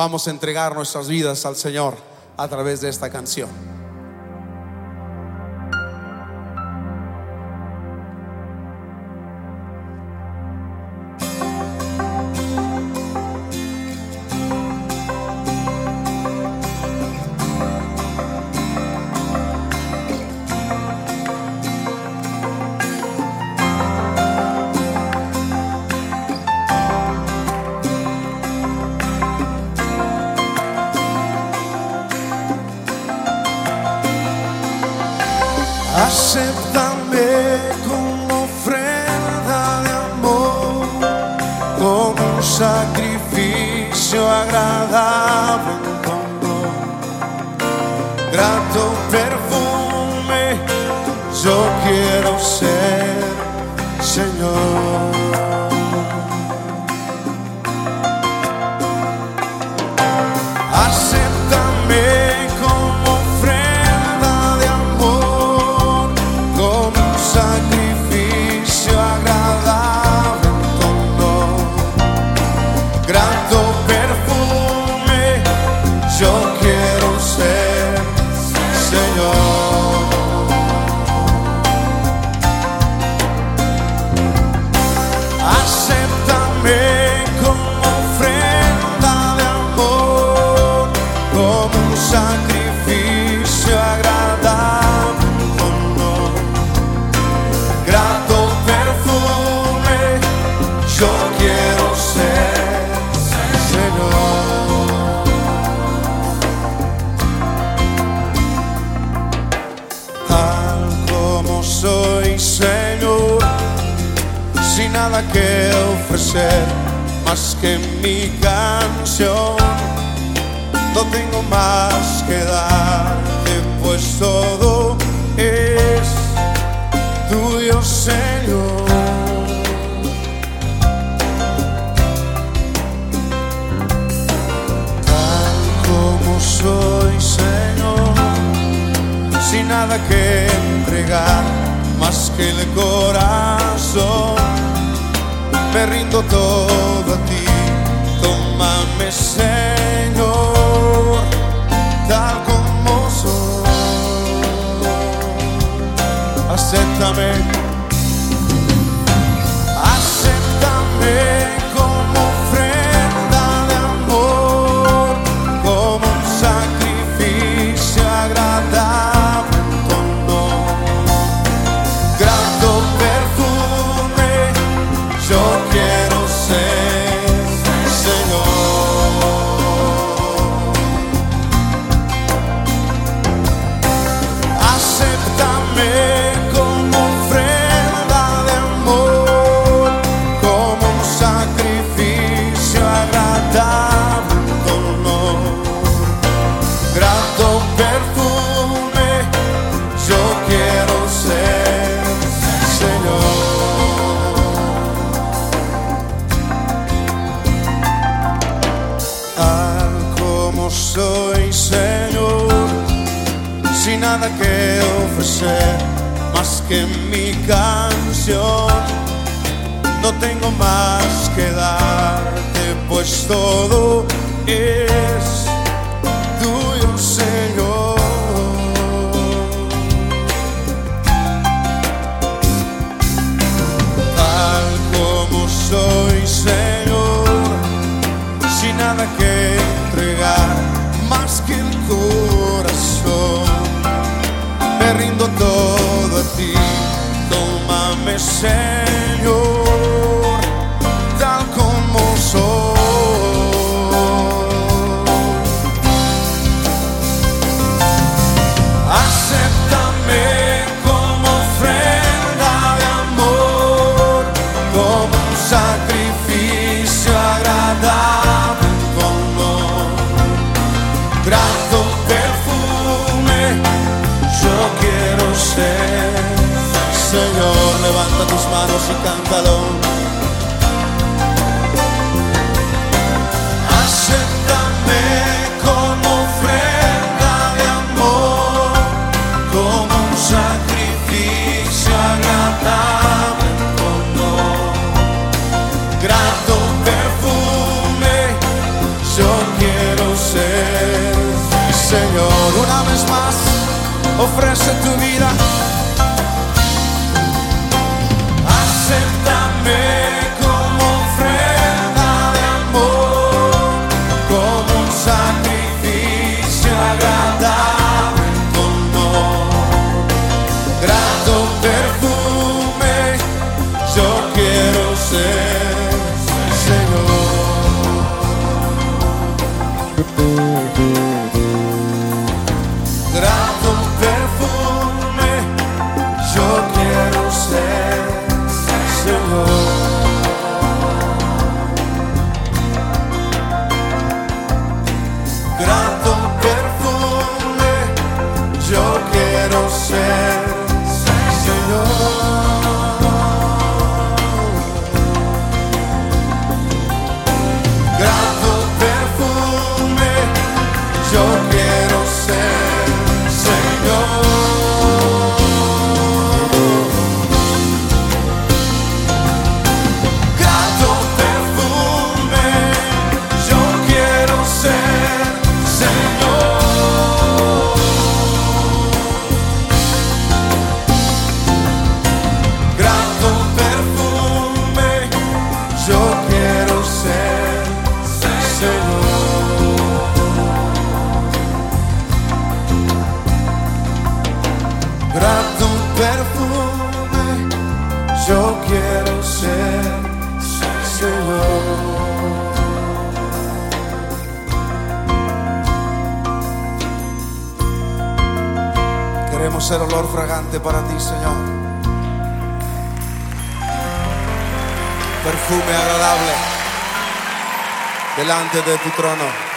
vamos a entregar nuestras vidas al Señor a través de esta canción. Acéptame como ofrenda de amor, como un sacrificio agradable en. Grato perfume, yo quiero ser, Señor. Sin nada que ofrecer más que mi canción. No tengo más que darte, pues todo es tuyo, Señor. Tal como soy, Señor sin nada que entregar más que el corazón. Me rindo todo a ti, tómame Señor, nada que ofrecer más que mi canción. No tengo más que darte, pues todo es tómame, cántalo. Acéptame como ofrenda de amor, como un sacrificio agradable en tu. Grato perfume, yo quiero ser. Señor, una vez más, ofrece tu vida σε τα μέρη. Tras tu perfume, yo quiero ser Señor. Queremos ser olor fragante para ti, Señor. Perfume agradable delante de tu trono.